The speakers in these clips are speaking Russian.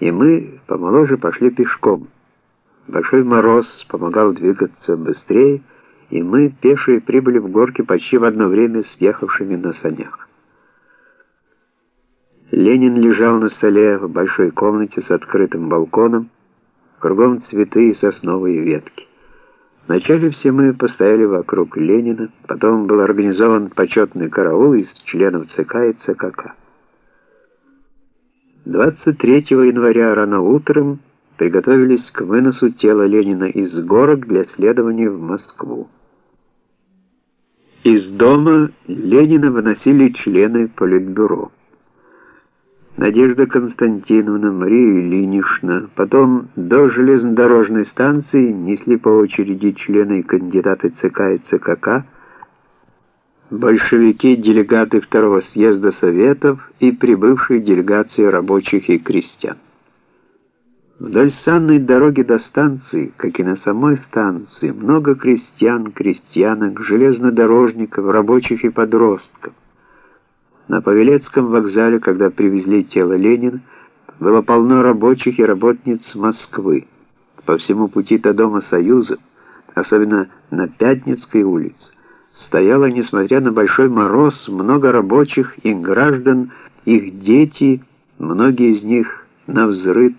и мы, помоложе, пошли пешком. Большой мороз помогал двигаться быстрее, и мы, пешие, прибыли в горки почти в одно время с ехавшими на санях. Ленин лежал на столе в большой комнате с открытым балконом, кругом цветы и сосновые ветки. Вначале все мы постояли вокруг Ленина, потом был организован почетный караул из членов ЦК и ЦКК. 23 января рано утром приготовились к выносу тела Ленина из горок для следования в Москву. Из дома Ленина выносили члены Политбюро. Надежда Константиновна, Мария Ильинична, потом до железнодорожной станции несли по очереди члены и кандидаты ЦК и ЦКК, большевики, делегаты второго съезда Советов и прибывшие делегации рабочих и крестьян. Вдоль санной дороги до станции, как и на самой станции, много крестьян, крестьянок, железнодорожников, рабочих и подростков. На Павелецком вокзале, когда привезли тело Ленина, было полно рабочих и работниц Москвы. По всему пути до Дома Союза, особенно на Пятницкой улице, стояло, несмотря на большой мороз, много рабочих и граждан, их дети, многие из них на взрыд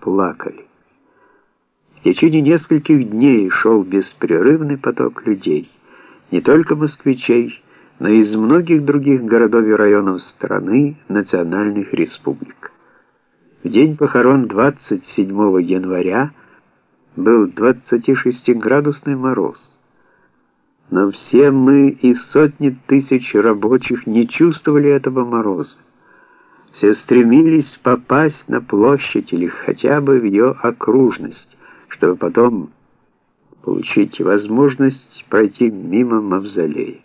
плакали. В течение нескольких дней шел беспрерывный поток людей, не только москвичей, но и из многих других городов и районов страны, национальных республик. В день похорон 27 января был 26-градусный мороз. Но все мы и сотни тысяч рабочих не чувствовали этого мороза. Все стремились попасть на площадь или хотя бы в ее окружность, чтобы потом получить возможность пройти мимо мавзолея.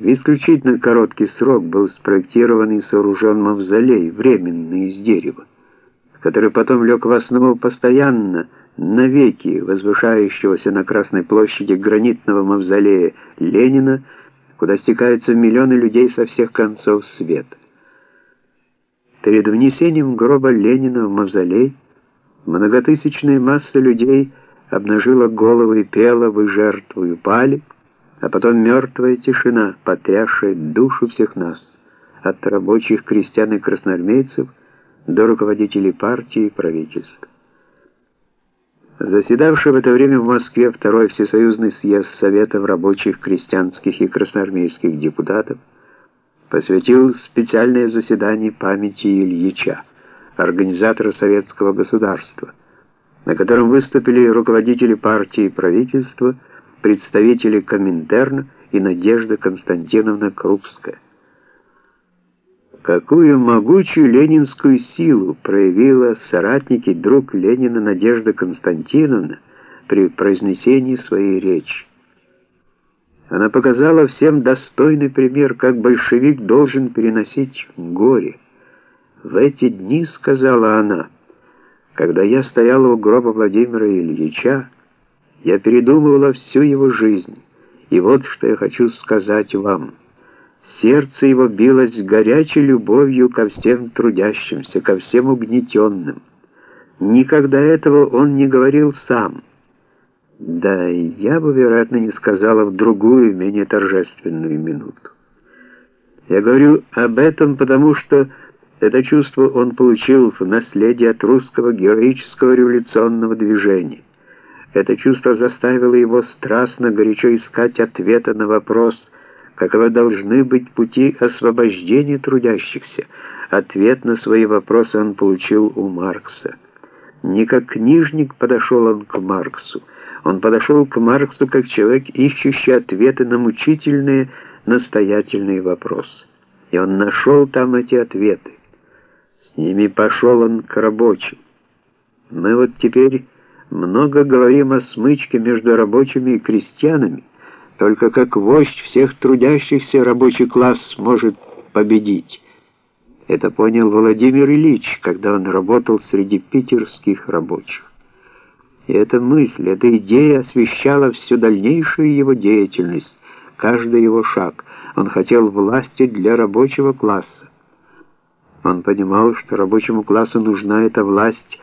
В исключительно короткий срок был спроектирован и сооружен мавзолей, временный из дерева, который потом лег в основу постоянно, навеки возвышающегося на Красной площади гранитного мавзолея Ленина, куда стекаются миллионы людей со всех концов света. Перед внесением гроба Ленина в мавзолей многотысячная масса людей обнажила головы и пела «Вы жертвую пали», а потом мертвая тишина, потрясшая душу всех нас, от рабочих, крестьян и красноармейцев до руководителей партии и правительства. Заседавший в это время в Москве Второй Всесоюзный съезд Советов рабочих, крестьянских и красноармейских депутатов посвятил специальное заседание памяти Ильича, организатора советского государства, на котором выступили руководители партии и правительства, представители Коминтерна и Надежда Константиновна Крупская. Какую могучую ленинскую силу проявила соратники друг Ленина Надежда Константиновна при произнесении своей речи. Она показала всем достойный пример, как большевик должен переносить горе. В эти дни, сказала она, когда я стояла у гроба Владимира Ильича, я передумывала всю его жизнь, и вот что я хочу сказать вам. Сердце его билось горячей любовью ко всем трудящимся, ко всем угнетенным. Никогда этого он не говорил сам. Да, я бы, вероятно, не сказала в другую, менее торжественную минуту. Я говорю об этом, потому что это чувство он получил в наследие от русского героического революционного движения. Это чувство заставило его страстно, горячо искать ответа на вопрос, каковы должны быть пути освобождения трудящихся. Ответ на свои вопросы он получил у Маркса. Не как книжник подошел он к Марксу. Он подошел к Марксу как человек, ищущий ответы на мучительные, настоятельные вопросы. И он нашел там эти ответы. С ними пошел он к рабочим. Мы вот теперь много говорим о смычке между рабочими и крестьянами, только как вождь всех трудящихся рабочий класс может победить. Это понял Владимир Ильич, когда он работал среди питерских рабочих. И эта мысль, эта идея освещала всю дальнейшую его деятельность, каждый его шаг. Он хотел власти для рабочего класса. Он понимал, что рабочему классу нужна эта власть,